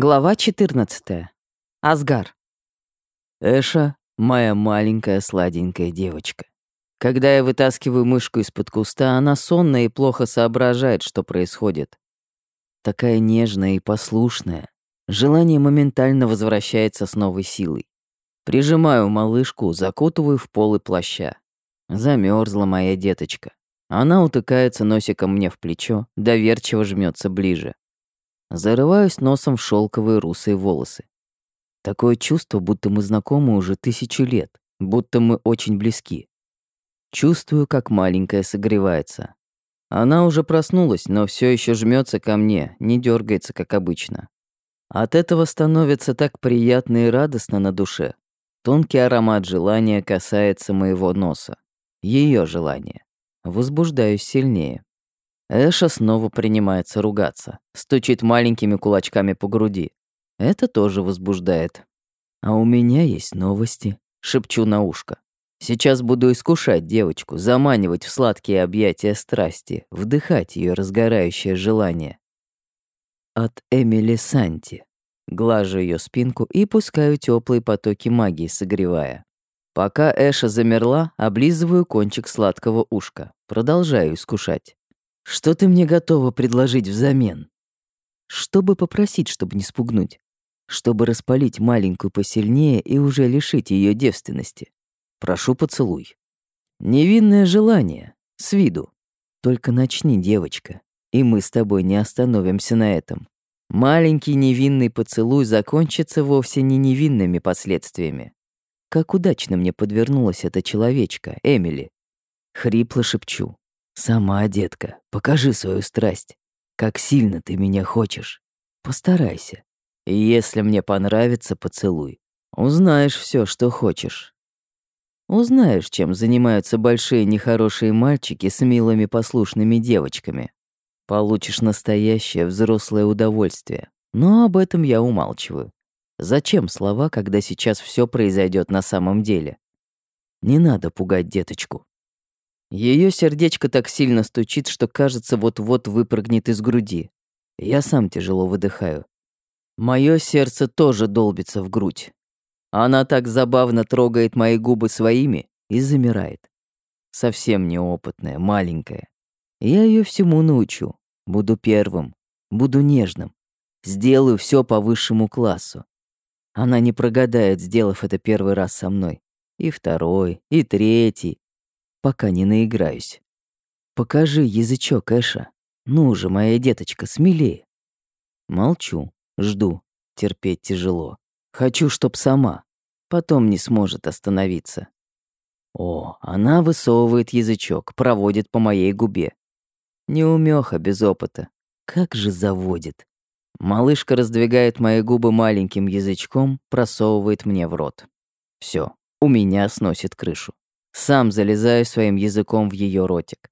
Глава 14. Асгар. Эша — моя маленькая сладенькая девочка. Когда я вытаскиваю мышку из-под куста, она сонная и плохо соображает, что происходит. Такая нежная и послушная. Желание моментально возвращается с новой силой. Прижимаю малышку, закутываю в полы плаща. Замерзла моя деточка. Она утыкается носиком мне в плечо, доверчиво жмется ближе. Зарываюсь носом в шелковые русые волосы. Такое чувство, будто мы знакомы уже тысячу лет, будто мы очень близки. Чувствую, как маленькая согревается. Она уже проснулась, но все еще жмется ко мне, не дергается, как обычно. От этого становится так приятно и радостно на душе. Тонкий аромат желания касается моего носа. Ее желание. Возбуждаюсь сильнее. Эша снова принимается ругаться, стучит маленькими кулачками по груди. Это тоже возбуждает. А у меня есть новости, шепчу на ушко. Сейчас буду искушать девочку, заманивать в сладкие объятия страсти, вдыхать ее разгорающее желание. От Эмили Санти. Глажу ее спинку и пускаю теплые потоки магии, согревая. Пока Эша замерла, облизываю кончик сладкого ушка. Продолжаю искушать. Что ты мне готова предложить взамен? Чтобы попросить, чтобы не спугнуть. Чтобы распалить маленькую посильнее и уже лишить ее девственности. Прошу поцелуй. Невинное желание, с виду. Только начни, девочка, и мы с тобой не остановимся на этом. Маленький невинный поцелуй закончится вовсе не невинными последствиями. Как удачно мне подвернулась эта человечка, Эмили. Хрипло шепчу. Сама, детка, покажи свою страсть. Как сильно ты меня хочешь. Постарайся. И если мне понравится, поцелуй. Узнаешь все, что хочешь. Узнаешь, чем занимаются большие нехорошие мальчики с милыми послушными девочками. Получишь настоящее взрослое удовольствие. Но об этом я умалчиваю. Зачем слова, когда сейчас все произойдет на самом деле? Не надо пугать деточку. Ее сердечко так сильно стучит, что кажется, вот-вот выпрыгнет из груди. Я сам тяжело выдыхаю. Мое сердце тоже долбится в грудь. Она так забавно трогает мои губы своими и замирает. Совсем неопытная, маленькая. Я ее всему научу. Буду первым, буду нежным. Сделаю все по высшему классу. Она не прогадает, сделав это первый раз со мной. И второй, и третий, пока не наиграюсь. Покажи язычок, Эша. Ну же, моя деточка, смелее. Молчу, жду, терпеть тяжело. Хочу, чтоб сама. Потом не сможет остановиться. О, она высовывает язычок, проводит по моей губе. Неумеха без опыта. Как же заводит. Малышка раздвигает мои губы маленьким язычком, просовывает мне в рот. Все, у меня сносит крышу. Сам залезаю своим языком в ее ротик.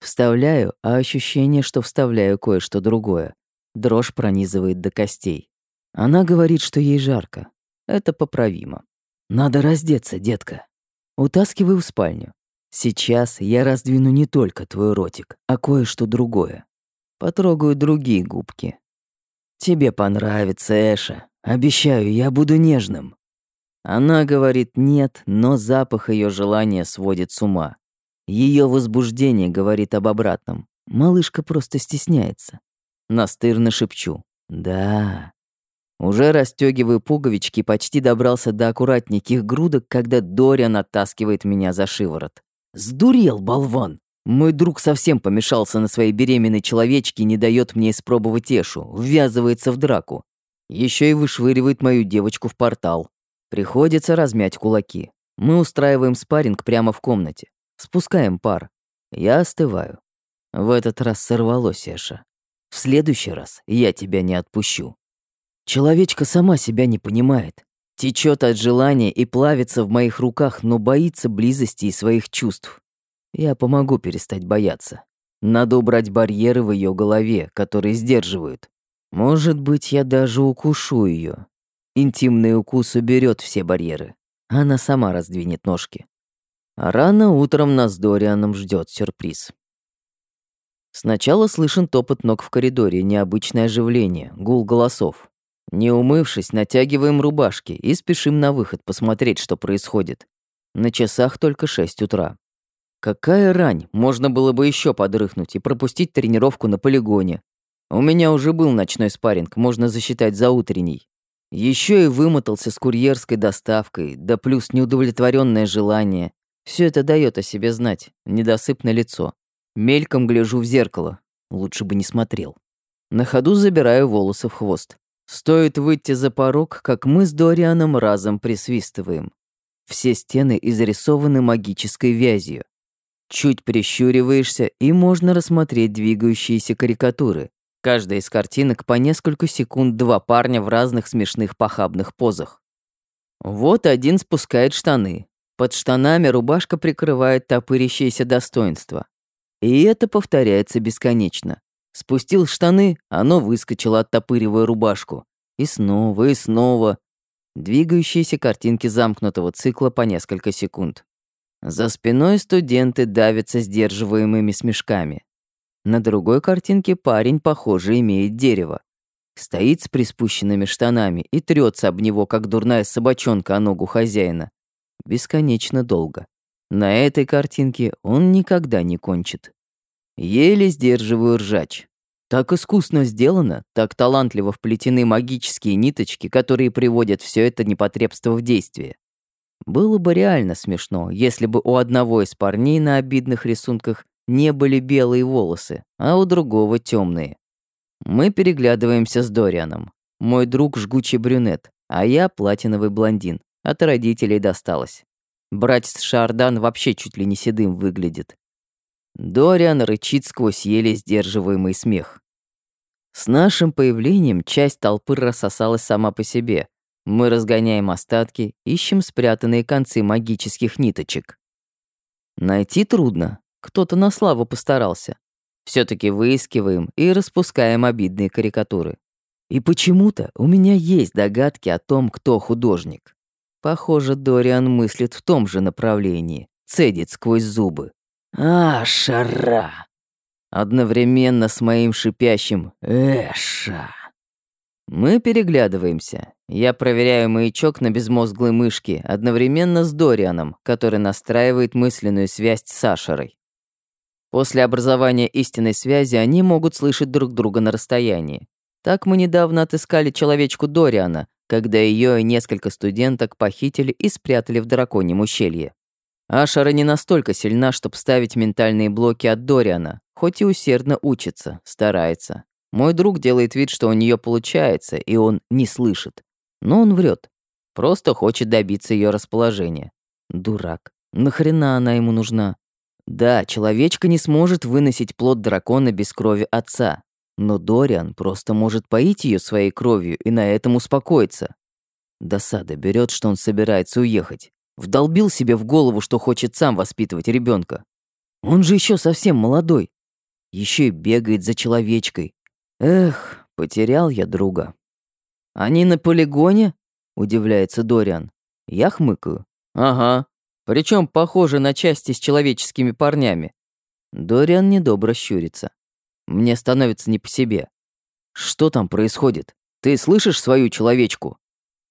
Вставляю, а ощущение, что вставляю кое-что другое. Дрожь пронизывает до костей. Она говорит, что ей жарко. Это поправимо. Надо раздеться, детка. Утаскиваю в спальню. Сейчас я раздвину не только твой ротик, а кое-что другое. Потрогаю другие губки. Тебе понравится, Эша. Обещаю, я буду нежным. Она говорит «нет», но запах ее желания сводит с ума. Ее возбуждение говорит об обратном. Малышка просто стесняется. Настырно шепчу. «Да». Уже расстегиваю пуговички, почти добрался до аккуратненьких грудок, когда Дориан оттаскивает меня за шиворот. «Сдурел, болван! Мой друг совсем помешался на своей беременной человечке и не дает мне испробовать Эшу, ввязывается в драку. Еще и вышвыривает мою девочку в портал. Приходится размять кулаки. Мы устраиваем спарринг прямо в комнате. Спускаем пар. Я остываю. В этот раз сорвалось, Эша. В следующий раз я тебя не отпущу. Человечка сама себя не понимает. Течет от желания и плавится в моих руках, но боится близости и своих чувств. Я помогу перестать бояться. Надо убрать барьеры в ее голове, которые сдерживают. Может быть, я даже укушу ее, Интимный укус уберет все барьеры. Она сама раздвинет ножки. А рано утром нас с Дорианом ждет сюрприз. Сначала слышен топот ног в коридоре, необычное оживление, гул голосов. Не умывшись, натягиваем рубашки и спешим на выход посмотреть, что происходит. На часах только 6 утра. Какая рань, можно было бы еще подрыхнуть и пропустить тренировку на полигоне. У меня уже был ночной спарринг, можно засчитать за утренний. Еще и вымотался с курьерской доставкой, да плюс неудовлетворенное желание. Все это дает о себе знать, недосып на лицо. Мельком гляжу в зеркало, лучше бы не смотрел. На ходу забираю волосы в хвост. Стоит выйти за порог, как мы с Дорианом разом присвистываем. Все стены изрисованы магической вязью. Чуть прищуриваешься, и можно рассмотреть двигающиеся карикатуры. Каждая из картинок по несколько секунд два парня в разных смешных похабных позах. Вот один спускает штаны. Под штанами рубашка прикрывает топырящееся достоинство. И это повторяется бесконечно. Спустил штаны, оно выскочило, оттопыривая рубашку. И снова, и снова. Двигающиеся картинки замкнутого цикла по несколько секунд. За спиной студенты давятся сдерживаемыми смешками. На другой картинке парень, похоже, имеет дерево. Стоит с приспущенными штанами и трется об него, как дурная собачонка о ногу хозяина. Бесконечно долго. На этой картинке он никогда не кончит. Еле сдерживаю ржач. Так искусно сделано, так талантливо вплетены магические ниточки, которые приводят все это непотребство в действие. Было бы реально смешно, если бы у одного из парней на обидных рисунках не были белые волосы, а у другого темные. Мы переглядываемся с Дорианом. Мой друг жгучий брюнет, а я платиновый блондин. От родителей досталось. Братец Шардан вообще чуть ли не седым выглядит. Дориан рычит сквозь еле сдерживаемый смех. С нашим появлением часть толпы рассосалась сама по себе. Мы разгоняем остатки, ищем спрятанные концы магических ниточек. Найти трудно, кто-то на славу постарался. все таки выискиваем и распускаем обидные карикатуры. И почему-то у меня есть догадки о том, кто художник. Похоже, Дориан мыслит в том же направлении, цедит сквозь зубы. «А, шара!» Одновременно с моим шипящим «Эша!» Мы переглядываемся. Я проверяю маячок на безмозглой мышке одновременно с Дорианом, который настраивает мысленную связь с Сашерой. После образования истинной связи они могут слышать друг друга на расстоянии. Так мы недавно отыскали человечку Дориана, когда ее и несколько студенток похитили и спрятали в драконьем ущелье. Ашара не настолько сильна, чтобы ставить ментальные блоки от Дориана, хоть и усердно учится, старается. Мой друг делает вид, что у нее получается, и он не слышит. Но он врет. Просто хочет добиться ее расположения. Дурак. Нахрена она ему нужна? Да, человечка не сможет выносить плод дракона без крови отца, но Дориан просто может поить ее своей кровью и на этом успокоиться. Досада берет, что он собирается уехать. Вдолбил себе в голову, что хочет сам воспитывать ребенка. Он же еще совсем молодой. Еще и бегает за человечкой. Эх, потерял я друга. Они на полигоне? Удивляется Дориан. Я хмыкаю. Ага, причем похоже на части с человеческими парнями. Дориан недобро щурится. Мне становится не по себе. Что там происходит? Ты слышишь свою человечку?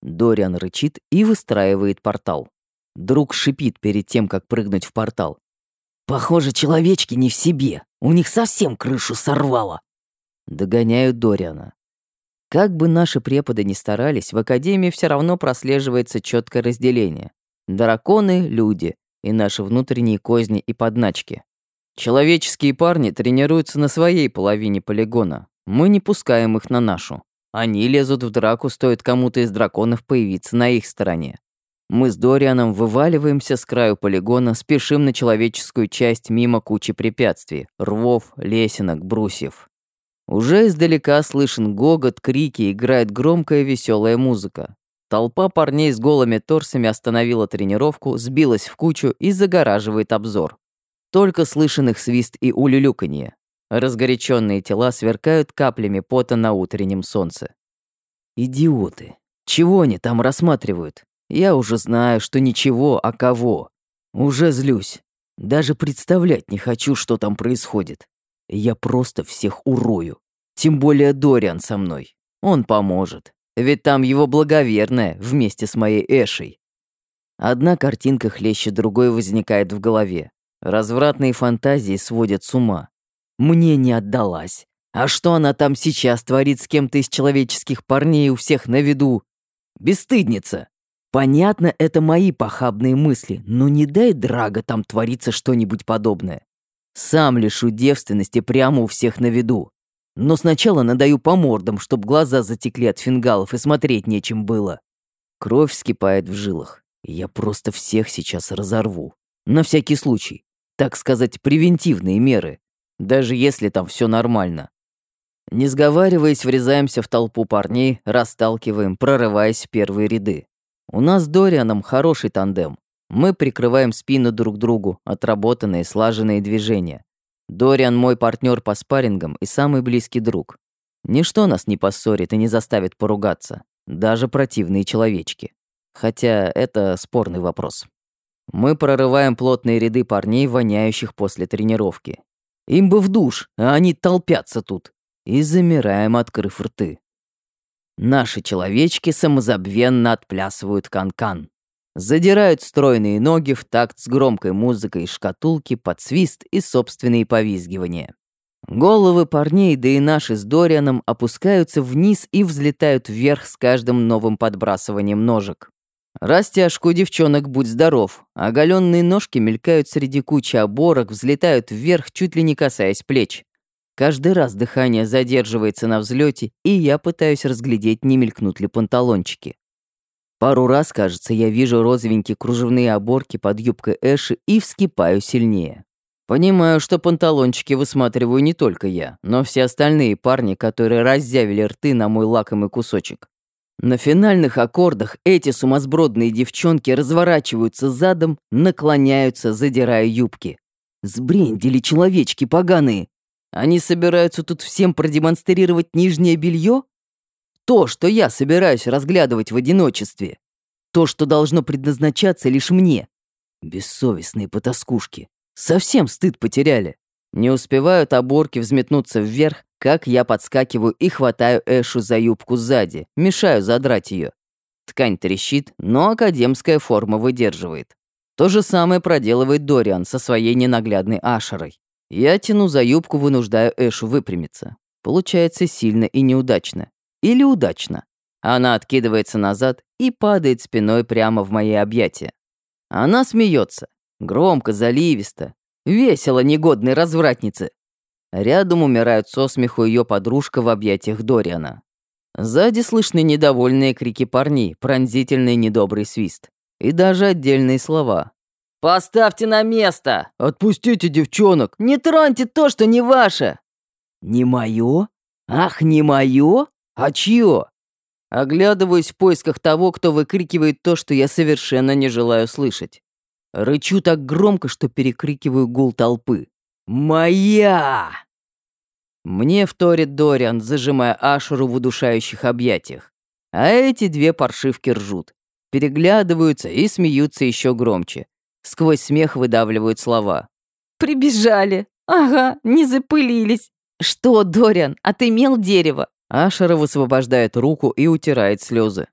Дориан рычит и выстраивает портал. Друг шипит перед тем, как прыгнуть в портал. Похоже, человечки не в себе. У них совсем крышу сорвало. Догоняю Дориана. Как бы наши преподы ни старались, в Академии все равно прослеживается четкое разделение. Драконы — люди, и наши внутренние козни и подначки. Человеческие парни тренируются на своей половине полигона. Мы не пускаем их на нашу. Они лезут в драку, стоит кому-то из драконов появиться на их стороне. Мы с Дорианом вываливаемся с краю полигона, спешим на человеческую часть мимо кучи препятствий, рвов, лесенок, брусьев. Уже издалека слышен гогот, крики, играет громкая веселая музыка. Толпа парней с голыми торсами остановила тренировку, сбилась в кучу и загораживает обзор. Только слышен их свист и улюлюканье. Разгоряченные тела сверкают каплями пота на утреннем солнце. Идиоты. Чего они там рассматривают? Я уже знаю, что ничего, а кого. Уже злюсь. Даже представлять не хочу, что там происходит. Я просто всех урою. Тем более Дориан со мной. Он поможет. Ведь там его благоверная вместе с моей Эшей. Одна картинка хлеще другой возникает в голове. Развратные фантазии сводят с ума. Мне не отдалась. А что она там сейчас творит с кем-то из человеческих парней у всех на виду? Бесстыдница. Понятно, это мои похабные мысли, но не дай Драго там твориться что-нибудь подобное. Сам лишу девственности прямо у всех на виду. Но сначала надаю по мордам, чтоб глаза затекли от фингалов и смотреть нечем было. Кровь вскипает в жилах. Я просто всех сейчас разорву. На всякий случай. Так сказать, превентивные меры. Даже если там все нормально. Не сговариваясь, врезаемся в толпу парней, расталкиваем, прорываясь в первые ряды. У нас с Дорианом хороший тандем. Мы прикрываем спину друг другу, отработанные, слаженные движения. Дориан мой партнер по спаррингам и самый близкий друг. Ничто нас не поссорит и не заставит поругаться. Даже противные человечки. Хотя это спорный вопрос. Мы прорываем плотные ряды парней, воняющих после тренировки. Им бы в душ, а они толпятся тут. И замираем, открыв рты. Наши человечки самозабвенно отплясывают канкан. -кан. Задирают стройные ноги в такт с громкой музыкой шкатулки под свист и собственные повизгивания. Головы парней, да и наши с Дорианом, опускаются вниз и взлетают вверх с каждым новым подбрасыванием ножек. Растяжку девчонок будь здоров, оголенные ножки мелькают среди кучи оборок, взлетают вверх, чуть ли не касаясь плеч. Каждый раз дыхание задерживается на взлете, и я пытаюсь разглядеть, не мелькнут ли панталончики. Пару раз, кажется, я вижу розовенькие кружевные оборки под юбкой Эши и вскипаю сильнее. Понимаю, что панталончики высматриваю не только я, но все остальные парни, которые разъявили рты на мой лакомый кусочек. На финальных аккордах эти сумасбродные девчонки разворачиваются задом, наклоняются, задирая юбки. Сбрендили человечки поганые. Они собираются тут всем продемонстрировать нижнее белье? То, что я собираюсь разглядывать в одиночестве. То, что должно предназначаться лишь мне. Бессовестные потаскушки. Совсем стыд потеряли. Не успевают оборки взметнуться вверх, как я подскакиваю и хватаю Эшу за юбку сзади, мешаю задрать ее. Ткань трещит, но академская форма выдерживает. То же самое проделывает Дориан со своей ненаглядной Ашерой. Я тяну за юбку, вынуждаю Эшу выпрямиться. Получается сильно и неудачно. Или удачно. Она откидывается назад и падает спиной прямо в мои объятия. Она смеется, громко, заливисто, весело негодной развратнице. Рядом умирают со смеху ее подружка в объятиях Дориана. Сзади слышны недовольные крики парней, пронзительный недобрый свист. И даже отдельные слова. «Поставьте на место! Отпустите девчонок! Не троньте то, что не ваше!» «Не мое? Ах, не мое? А чье?» Оглядываюсь в поисках того, кто выкрикивает то, что я совершенно не желаю слышать. Рычу так громко, что перекрикиваю гул толпы. «Моя!» Мне вторит Дориан, зажимая Ашеру в удушающих объятиях. А эти две паршивки ржут. Переглядываются и смеются еще громче. Сквозь смех выдавливают слова. «Прибежали! Ага, не запылились! Что, Дориан, отымел дерево?» Ашера высвобождает руку и утирает слезы.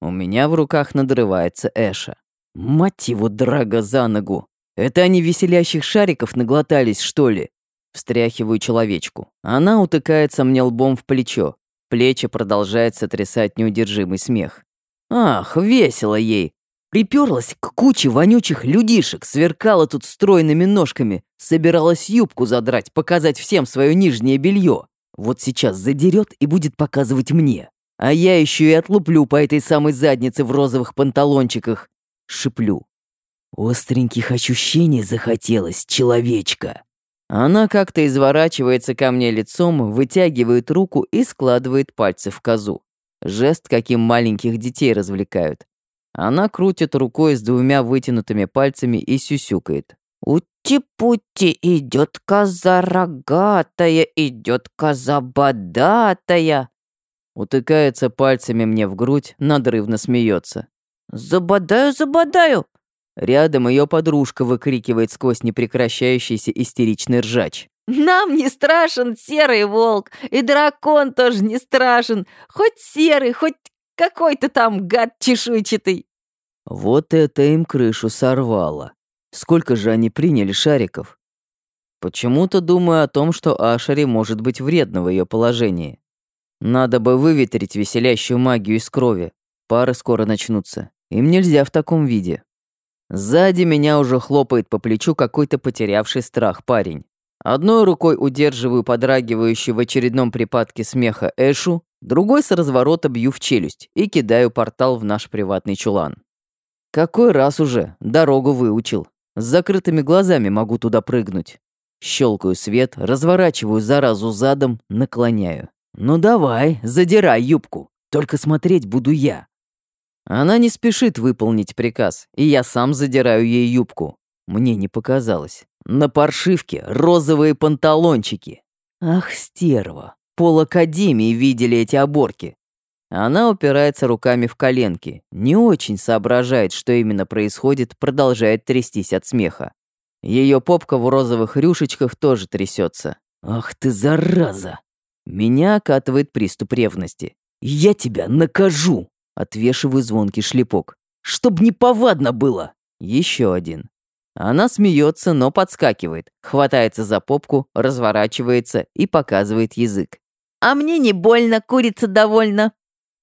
У меня в руках надрывается Эша. Мать его, драга за ногу! Это они веселящих шариков наглотались, что ли? Встряхиваю человечку. Она утыкается мне лбом в плечо. Плечи продолжает сотрясать неудержимый смех. Ах, весело ей. Приперлась к куче вонючих людишек, сверкала тут стройными ножками, собиралась юбку задрать, показать всем свое нижнее белье. Вот сейчас задерет и будет показывать мне. А я еще и отлуплю по этой самой заднице в розовых панталончиках. Шиплю. Остреньких ощущений захотелось, человечка. Она как-то изворачивается ко мне лицом, вытягивает руку и складывает пальцы в козу. Жест, каким маленьких детей развлекают. Она крутит рукой с двумя вытянутыми пальцами и сюсюкает. «Ути-пути, идет коза рогатая, идет коза бодатая!» Утыкается пальцами мне в грудь, надрывно смеется. «Забодаю, забодаю!» Рядом ее подружка выкрикивает сквозь непрекращающийся истеричный ржач. «Нам не страшен серый волк, и дракон тоже не страшен. Хоть серый, хоть Какой ты там гад чешуйчатый. Вот это им крышу сорвало. Сколько же они приняли шариков? Почему-то думаю о том, что Ашари может быть вредно в ее положении. Надо бы выветрить веселящую магию из крови. Пары скоро начнутся. Им нельзя в таком виде. Сзади меня уже хлопает по плечу какой-то потерявший страх парень. Одной рукой удерживаю подрагивающую в очередном припадке смеха Эшу, другой с разворота бью в челюсть и кидаю портал в наш приватный чулан. Какой раз уже дорогу выучил. С закрытыми глазами могу туда прыгнуть. Щелкаю свет, разворачиваю заразу задом, наклоняю. «Ну давай, задирай юбку, только смотреть буду я». Она не спешит выполнить приказ, и я сам задираю ей юбку. Мне не показалось. На паршивке розовые панталончики. Ах, стерва. Пол Академии видели эти оборки. Она упирается руками в коленки, не очень соображает, что именно происходит, продолжает трястись от смеха. Ее попка в розовых рюшечках тоже трясется. Ах ты зараза! Меня окатывает приступ ревности. Я тебя накажу! Отвешиваю звонкий шлепок. Чтоб не повадно было! Еще один. Она смеется, но подскакивает, хватается за попку, разворачивается и показывает язык. «А мне не больно, курица довольна».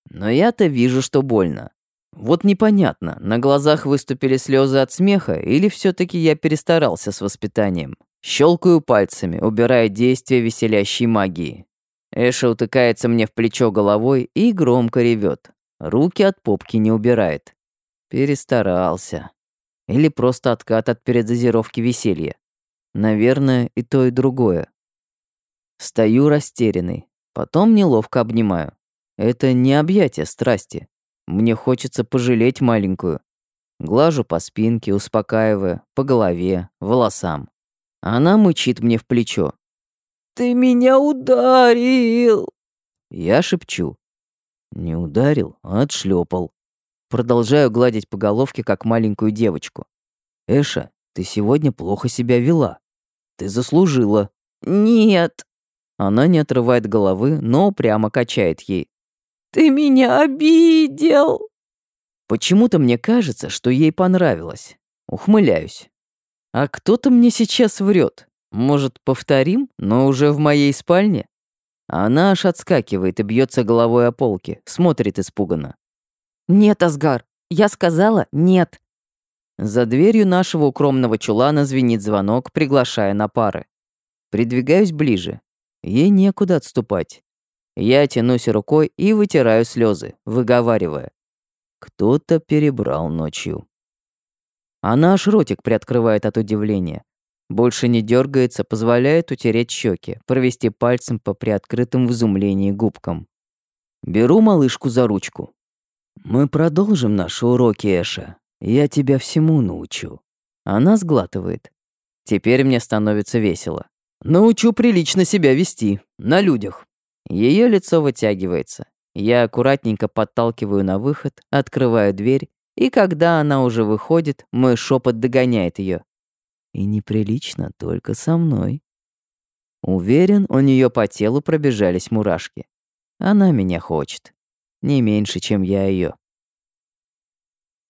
Но я-то вижу, что больно. Вот непонятно, на глазах выступили слезы от смеха или все таки я перестарался с воспитанием. Щелкаю пальцами, убирая действие веселящей магии. Эша утыкается мне в плечо головой и громко ревет. Руки от попки не убирает. Перестарался. Или просто откат от передозировки веселья. Наверное, и то, и другое. Стою растерянный, потом неловко обнимаю. Это не объятие страсти. Мне хочется пожалеть маленькую. Глажу по спинке, успокаивая, по голове, волосам. Она мычит мне в плечо. «Ты меня ударил!» Я шепчу. Не ударил, а отшлепал. Продолжаю гладить по головке, как маленькую девочку. «Эша, ты сегодня плохо себя вела. Ты заслужила». «Нет». Она не отрывает головы, но прямо качает ей. «Ты меня обидел!» Почему-то мне кажется, что ей понравилось. Ухмыляюсь. А кто-то мне сейчас врет. Может, повторим, но уже в моей спальне? Она аж отскакивает и бьется головой о полки, смотрит испуганно. «Нет, Асгар, я сказала нет». За дверью нашего укромного чулана звенит звонок, приглашая на пары. Придвигаюсь ближе. Ей некуда отступать. Я тянусь рукой и вытираю слезы, выговаривая. Кто-то перебрал ночью. Она аж ротик приоткрывает от удивления. Больше не дергается, позволяет утереть щеки, провести пальцем по приоткрытым в изумлении губкам. Беру малышку за ручку. «Мы продолжим наши уроки, Эша. Я тебя всему научу». Она сглатывает. Теперь мне становится весело. Научу прилично себя вести. На людях. Ее лицо вытягивается. Я аккуратненько подталкиваю на выход, открываю дверь, и когда она уже выходит, мой шепот догоняет ее. И неприлично только со мной. Уверен, у нее по телу пробежались мурашки. Она меня хочет. Не меньше, чем я ее.